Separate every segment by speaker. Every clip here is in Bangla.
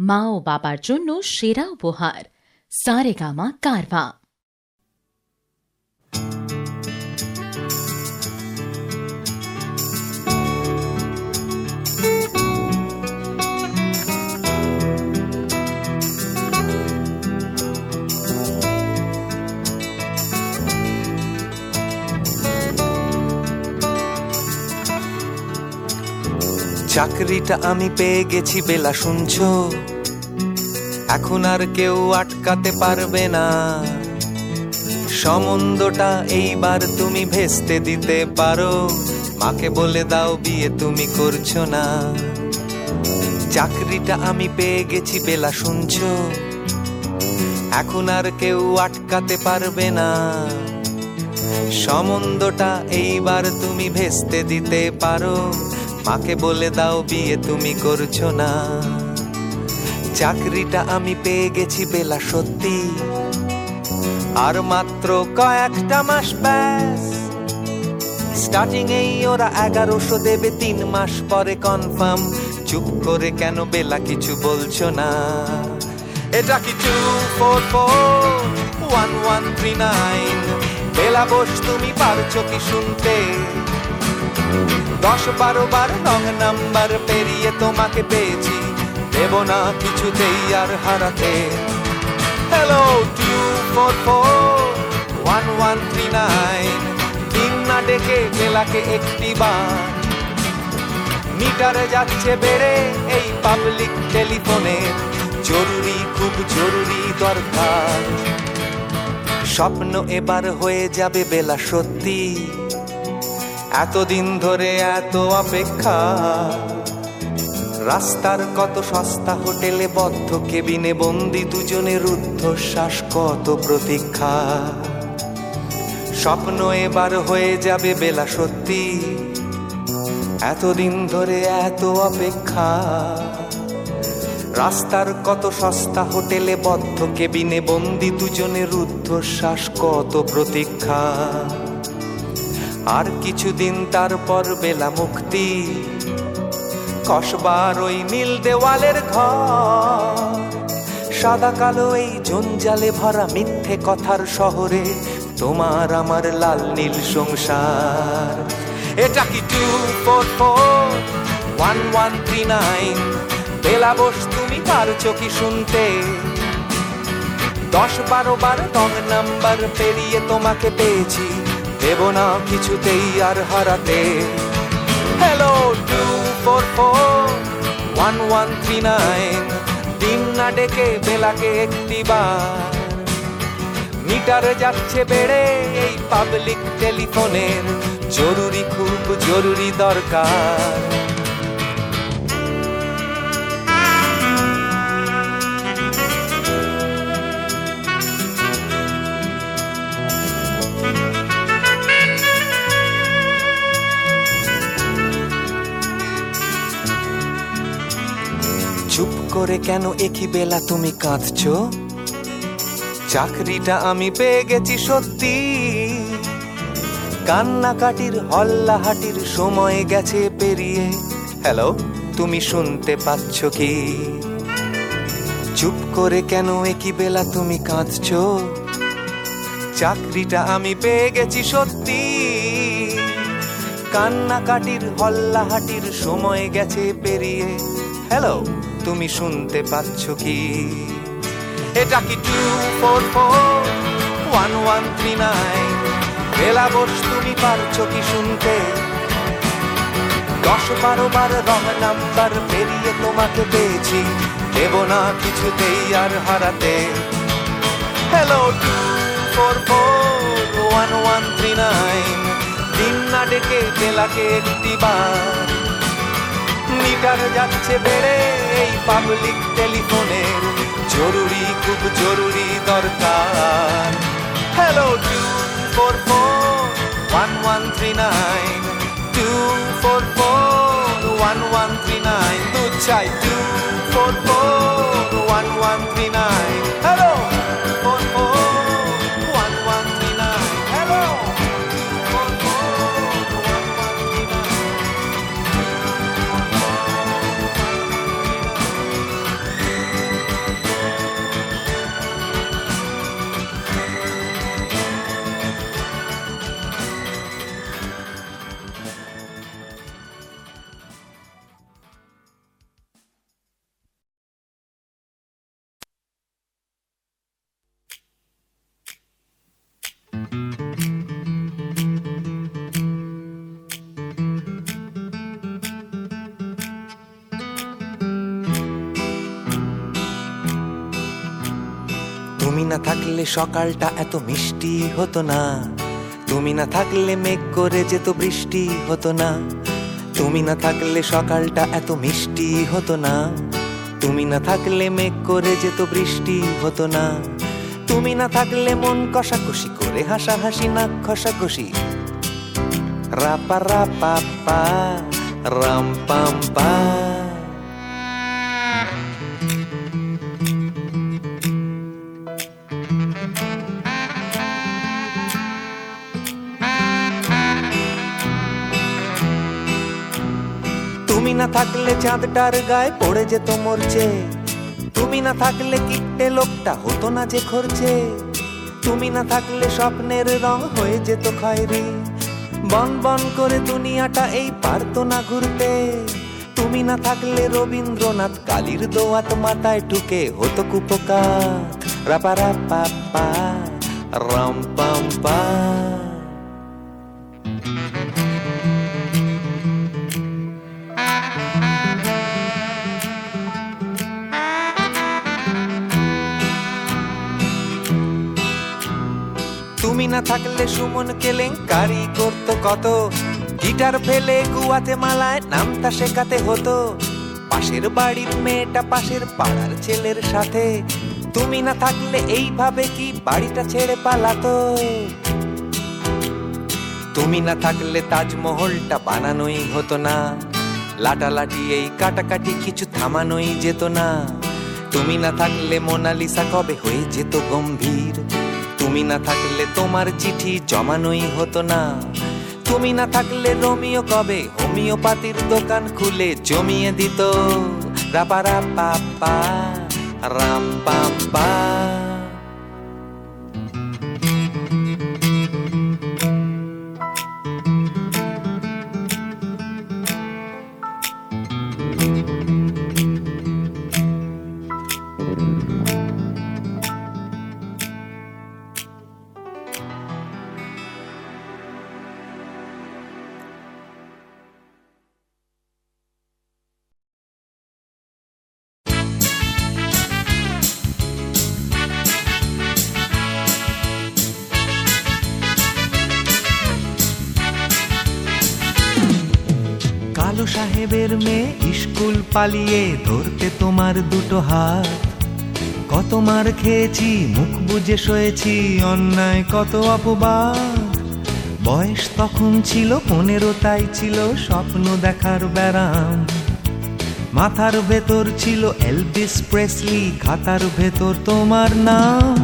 Speaker 1: মা ও বাবার জন্য সেরা উপহার। সারে সারেগামা কারভা।
Speaker 2: চাকরিটা আমি পেয়ে গেছি, বেলা শুনছো? এখন আর কেউ আটকাতে পারবে না। সমন্দটা এইবার তুমি ভেস্তে দিতে পারো। মাকে বলে দাও, বিয়ে তুমি করছ না। চাকরিটা আমি পেয়ে গেছি, বেলা শুনছো। এখন আর কেউ আটকাতে পারবে না। সমন্দটা এইবার তুমি ভেস্তে দিতে পারো। মাকে বলে দাও, বিয়ে তুমি করছ না। চাকরিটা আমি পেয়ে গেছি বেলা সত্যি। আর মাত্র কয়েকটা মাস ব্যাস। স্টার্টিং এই ওরা এগারোশো দেবে তিন মাস পরে কনফার্ম। চুপ করে কেন বেলা কিছু বলছো না? এটা কি two four four one one three nine Bela Bose, তুমি পারছ কি শুনতে? দশ বারো বার রং নাম্বার পেরিয়ে তোমাকে পেয়েছি। দেব না কিছুতেই আর হারাতে। Hello two four four one one three nine তিন না ডেকে বেলাকে একটি বার। মিটারে যাচ্ছে বেড়ে এই পাবলিক টেলিফোনের জরুরি, খুব জরুরি দরকার। স্বপ্ন এবার হয়ে যাবে বেলা সত্যি। এতদিন ধরে এত অপেক্ষা। রাস্তার কত সস্তা হোটেলে বদ্ধ কেবিনে বন্দি দুজনের রুদ্ধশ্বাস, কত প্রতীক্ষা। স্বপ্ন এবার হয়ে যাবে বেলা সত্যি। এতদিন ধরে এত অপেক্ষা। রাস্তার কত সস্তা হোটেলে বদ্ধ কেবিনে বন্দি দুজনের রুদ্ধশ্বাস, কত প্রতীক্ষা। আর কিছুদিন তারপর বেলা মুক্তি। কসবার ওই নীল দেওয়ালের ঘর। সাদা কালো এই জঞ্জালে ভরা মিথ্যে কথার শহরে তোমার আমার লাল নীল সংসার। এটা কি two four four one one three nine Bela Bose, তুমি পারছ কি শুনতে। দশ বারো বার রং নাম্বার পেরিয়ে তোমাকে পেয়েছি। দেব না কিছুতেই আর হারাতে। Hello two four four one one three nine দিন না ডেকে বেলাকে একটি বার। মিটারে যাচ্ছে বেড়ে এই পাবলিক টেলিফোনের জরুরি খুব জরুরি দরকার। করে কেন একই বেলা তুমি কাঁদছো? চাকরিটা আমি পেয়ে গেছি সত্যি। কান্নাকাটির হল্লাহাটির সময় গেছে পেরিয়ে। হ্যালো, তুমি শুনতে পাচ্ছ কি? চুপ করে কেন একই বেলা তুমি কাঁদছো? চাকরিটা আমি পেয়ে গেছি সত্যি। কান্নাকাটির হল্লাহাটির সময় গেছে পেরিয়ে। হ্যালো তুমি শুনতে পাচ্ছ কি? এটা কি two four four one one three nine Bela Bose, তুমি পারছ কি শুনতে? দশ বারো বার রং নাম্বার পেরিয়ে তোমাকে পেয়েছি। দেব না কিছুতেই আর হারাতে। Hello two four four one one three nine দিন না ডেকে একটি বার। মিটার যাচ্ছে বেড়ে, এই পাবলিক টেলিফোনের জরুরি, খুব জরুরি দরকার। Hello two four four one one three nine two four না থাকলে সকালটা এত মিষ্টি হতো না। তুমি না থাকলে মেঘ করে যেত বৃষ্টি হতো না। তুমি না থাকলে সকালটা এত মিষ্টি হতো না। তুমি না থাকলে মেঘ করে যেত বৃষ্টি হতো না। তুমি না থাকলে মন কষাকষি করে হাসাহাসি, নাক খসাকষি রাপা রাপা, পা, রাম, পাম, পা। থাকলে চাঁদটার গায়ে পড়ে যেত মরছে। তুমি না থাকলে কিট্টে লোকটা হতো না যে খরচে তুমি না থাকলে স্বপ্নের রং হয়ে যেত খয়েরি। বন বন করে দুনিয়াটা এই পারতো না ঘুরতে। তুমি না থাকলে রবীন্দ্রনাথ কালীর দোয়াত মাথায় ঢুকে হতো কুপকাত। রাপা রাপা রাম পাম পা। না থাকলে সুমন কেলেঙ্কারি করতো কত? গিটার ফেলে গুয়াতে মালায় নামতা শেখাতে হতো। পাশের বাড়ির মেয়েটা পাশের পাড়ার ছেলের সাথে। তুমি না থাকলে এইভাবে কি বাড়িটা ছেড়ে পালাতো? তুমি না থাকলে তাজমহলটা বানানোই হতো না। লাটালাটি এই কাটাকাটি কিছু থামানোই যেত না। তুমি না থাকলে মোনালিসা কবে হয়ে যেত গম্ভীর? তুমি না থাকলে তোমার চিঠি জমানোই হতো না। তুমি না থাকলে রোমিও কবে হোমিওপাতির দোকান খুলে জমিয়ে দিত। রাপা রাপা রাম পাম পা। সাহেবের মেয়ে স্কুল পালিয়ে ধরতে তোমার দুটো হাত। কত মার খেয়েছি, মুখ বুজে সয়েছি, অন্যায় কত অপবাদ। বয়স তখন ছিল, পনেরো তাই ছিল, স্বপ্ন দেখার ব্যারাম। মাথার ভেতর ছিল এলভিস প্রেসলি, খাতার ভেতর তোমার নাম।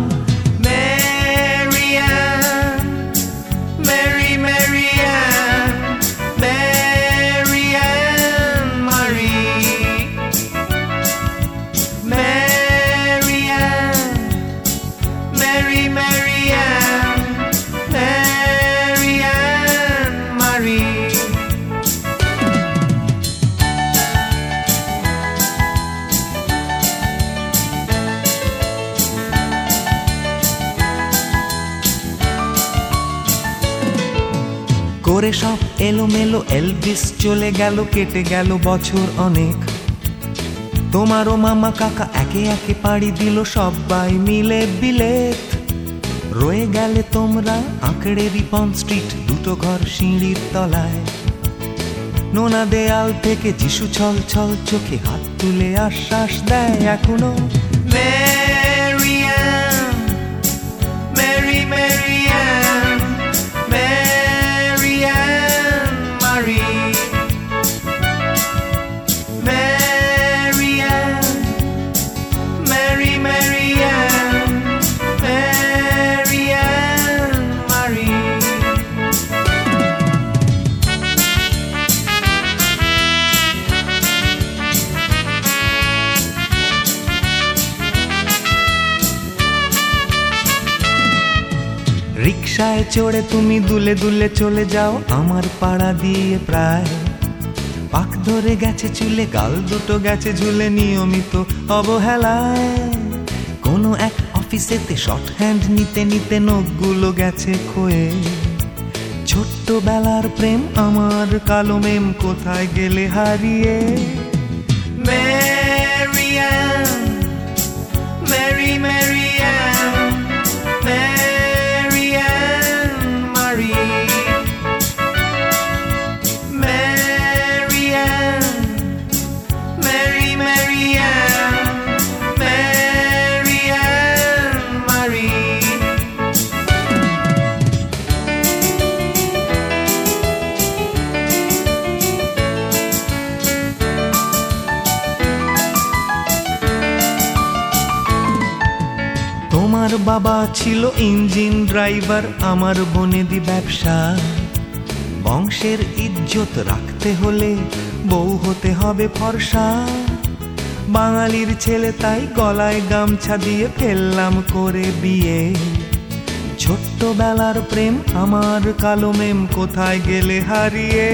Speaker 2: করে সব এলোমেলো এলভিস চলে গেল, কেটে গেল বছর অনেক। তোমারও মামা কাকা একে একে পাড়ি দিল, সবাই মিলে বিলেত। রয়ে গেলে তোমরা আঁকড়ে রিপন স্ট্রিট, দুটো ঘর সিঁড়ির তলায়। নোনা দেয়াল থেকে যিশু ছল ছল চোখে হাত তুলে আশ্বাস দেয় এখনও। রিক্সায় চড়ে তুমি দুলে দুলে চলে যাও আমার পাড়া দিয়ে প্রায়। পাক ধরে গেছে চুলে গাল দুটো গেছে ঝুলে নিয়মিত অবহেলায়। কোনো এক অফিসেতে শর্ট হ্যান্ড নিতে নিতে নখগুলো গেছে ক্ষয়ে ছোট্ট বেলার প্রেম আমার কালো মেম কোথায় গেলে হারিয়ে? Marianne, ছিল ইঞ্জিন ড্রাইভার, আমার বনেদি ব্যবসা। বংশের ইজ্জত রাখতে হলে বউ হতে হবে ফর্সা। বাঙালির ছেলে তাই গলায় গামছা দিয়ে ফেললাম করে বিয়ে। ছোট্টবেলার প্রেম আমার কালো মেম কোথায় গেলে হারিয়ে?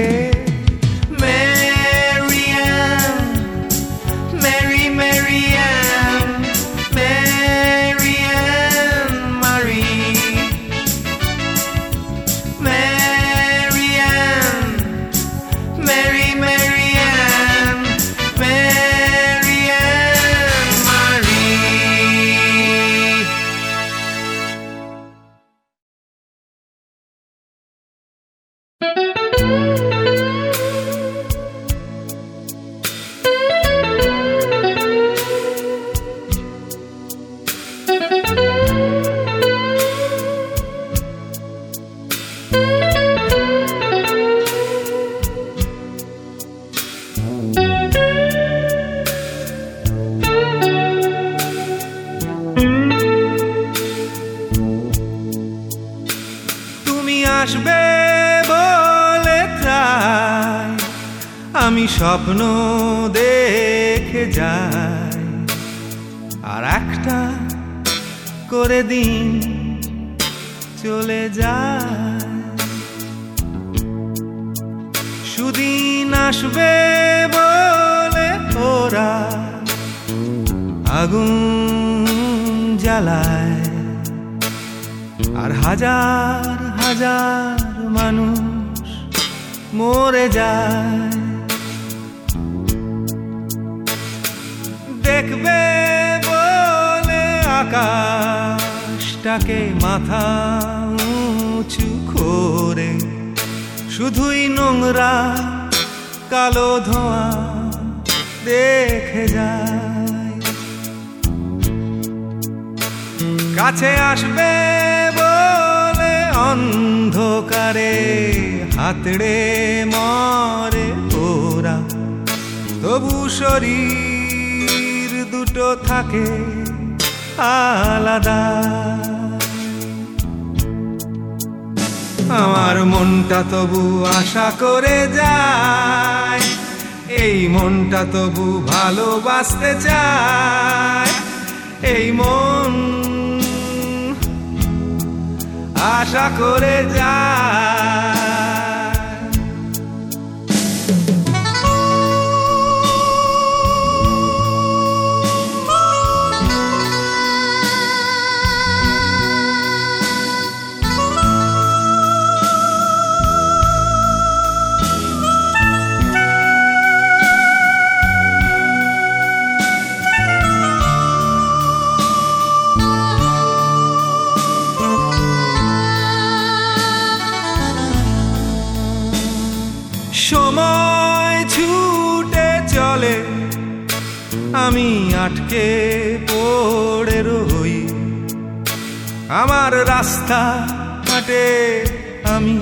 Speaker 2: দেখে যাই আর একটা করে দিন চলে যায়। সুদিন আসবে বলে ওরা আগুন জ্বালায়। আর হাজার হাজার মানুষ মরে যায়। দেখবে বলে আকাশটাকে মাথা উঁচু করে। শুধুই নোংরা কালো ধোঁয়া দেখে যায়। কাছে আসবে বলে অন্ধকারে, হাতড়ে মরে ওরা। তবু শরীর থাকে আলাদা। আমার মনটা তবু আশা করে যায়, এই মনটা তবু ভালোবাসতে চায়। এই মন আশা করে যায়। সময় ছুটে চলে। আমি আটকে পড়ে রই। আমার রাস্তা হাটে আমি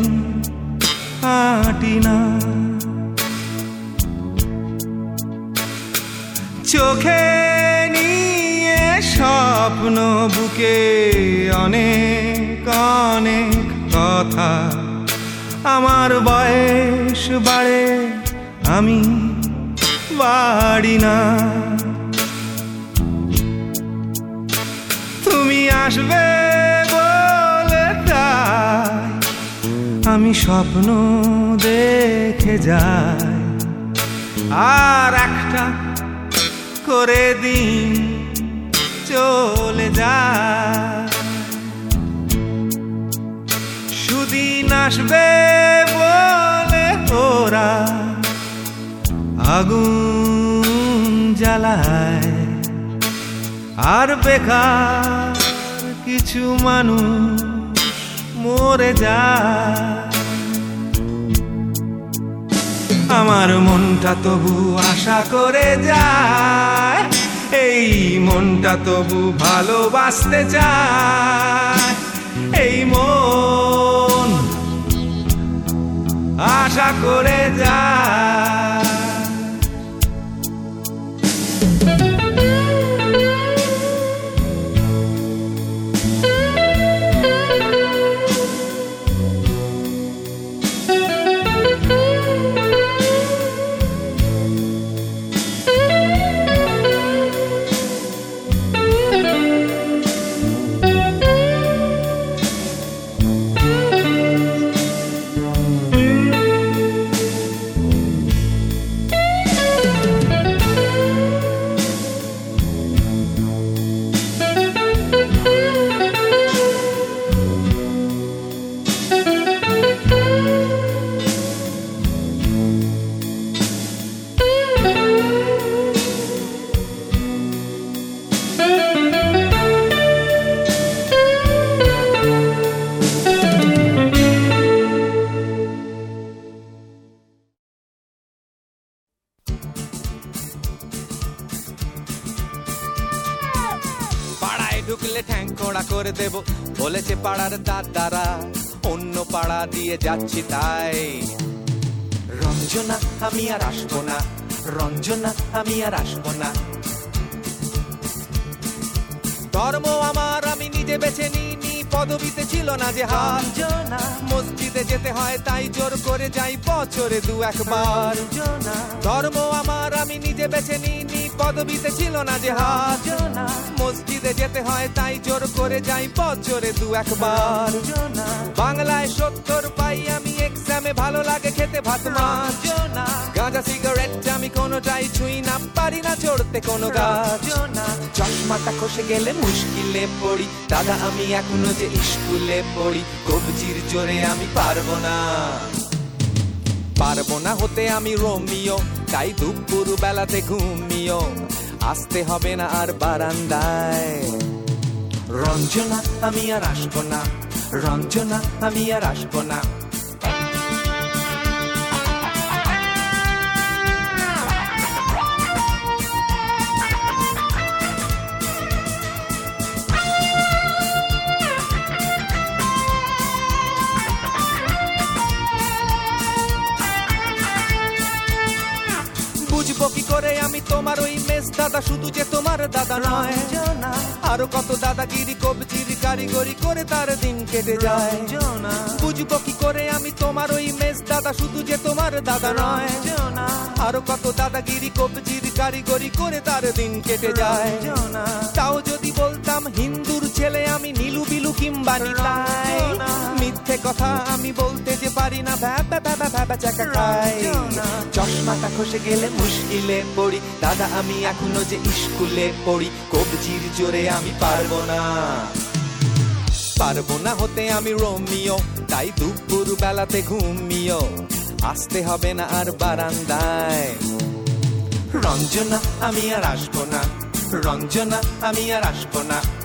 Speaker 2: হাঁটি না। চোখে নিয়ে স্বপ্ন বুকে অনেক অনেক কথা আমার বয়স বাড়ে, আমি বাড়ি না। তুমি আসবে বলে তাই আমি স্বপ্ন দেখে যাই। আর একটা করে দিন চলে যায়। সুদিন আসবে বলে ওরা আগুন জ্বালায়। আর বেকার কিছু মানুষ মরে যায়। আমার মনটা তবু আশা করে যায়। এই মনটা তবু ভালোবাসতে চায়। এই মন আশা করে যায় পাড়ায় ঢুকলে ঠ্যাং কোড়া করে দেব বলেছে পাড়ার দাদারা অন্য পাড়া দিয়ে যাচ্ছি তাই। রঞ্জনা আমি আর আসব না রঞ্জনা আমি আর আসব না। ধর্ম আমার আমি নিজে বেছে নিইনি পদবিতে ছিল না যে হার। মসজিদে যেতে হয় তাই জোর করে যাই বছরে দু একবার ধর্ম আমার আমি নিজে বেছে নিইনি পদবিতে ছিল না যে হার মসজিদে যেতে হয় তাই জোর করে যাই বছরে দু একবার। বাংলায় সত্তর পাই আমি এক্সামে ভালো লাগে খেতে ভাত মাছ। গাঁজা সিগারেট আমি কোনোটাই ছুঁই না পারি না চড়তে কোনো গাছ। চশমাটা খসে গেলে মুশকিলে পড়ি দাদা আমি এখনও যে স্কুলে পড়ি কবজির জোরে আমি পারব না। পারব না হতে আমি রোমিও, তাই দুপুর বেলাতে ঘুমিও। আসতে হবে না আর বারান্দায়। রঞ্জনা, আমি আর আসব না। রঞ্জনা, আমি আর আসব না। করে আমি তোমার ওই মেস দাদা শুধু যে তোমার দাদা নয়। আরও কত দাদাগিরি কবজির কারিগরি করে তার দিন কেটে যায়। বুঝব কি করে আমি তোমার ওই মেস দাদা শুধু যে তোমার দাদা নয়। আরও কত দাদাগিরি কবজির কারিগরি করে তার দিন কেটে যায়। তাও যদি বলতাম হিন্দুর ছেলে আমি নীলু বিলু কিংবা নিতাই। মিথ্যে কথা আমি বলতে যে পারি না চাকা খাই। চশমাটা খসে গেলে মুশকিলে পড়ি। দাদা আমি এখনও যে স্কুলে পড়ি কবজির জোরে আমি পারব না। পারব না হতে আমি রোমিও তাই দুপুর বেলাতে ঘুমিও। আসতে হবে না আর বারান্দায়। রঞ্জনা আমি আর আসব না। রঞ্জনা আমি আর আসব না।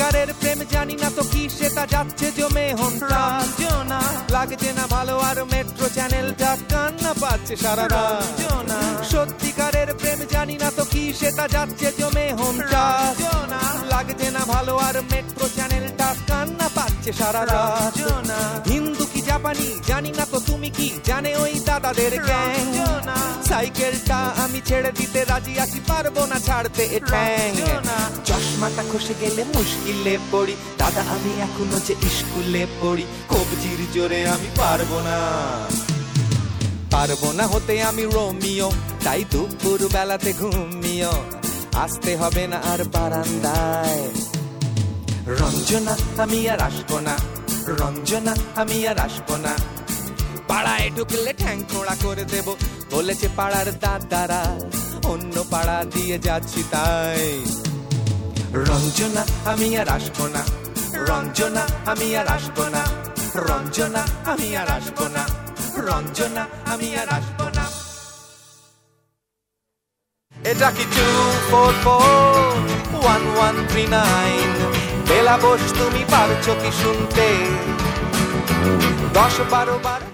Speaker 2: সত্যিকারের প্রেম জানি না তো কি সেটা যাচ্ছে জমে হন লাগছে না ভালো আর মেট্রো চ্যানেলটা কান্না পাচ্ছে সারা রাজনা সত্যিকারের প্রেম জানি না তো কি সেটা যাচ্ছে জমে হোমটা লাগছে না ভালো আর মেট্রো চ্যানেলটা কান্না পাচ্ছে সারা রাজনা হিন্দু কি জাপানি জানি না তো তুমি কি জানে ওই দাদাদের গ্যাং সাইকেলটা আমি ছেড়ে দিতে রাজি আছি পারব না ছাড়তে এ ঠ্যাং। চশমাটা খসে গেলে মুশকিলে পড়ি। দাদা আমি এখনও যে স্কুলে পড়ি কবজির জোরে আমি পারব না। পারব না হতে আমি রোমিও তাই দুপুর বেলাতে ঘুমিও। আসতে হবে না আর বারান্দায়। রঞ্জনা আমি আর আসব না। রঞ্জনা, আমি আর আসব না। পাড়ায় ঢুকলে ঠ্যাং খোঁড়া করে দেব, বলেছে পাড়ার দাদারা, অন্য পাড়া দিয়ে যাচ্ছি তাই। রঞ্জনা, আমি আর আসব না। রঞ্জনা, আমি আর আসব না। রঞ্জনা, আমি আর আসব না। রঞ্জনা, আমি আর আসব না। এটা কি two four four one one three nine Bela Bose তুমি পারছ কি শুনতে? দশ বারো বার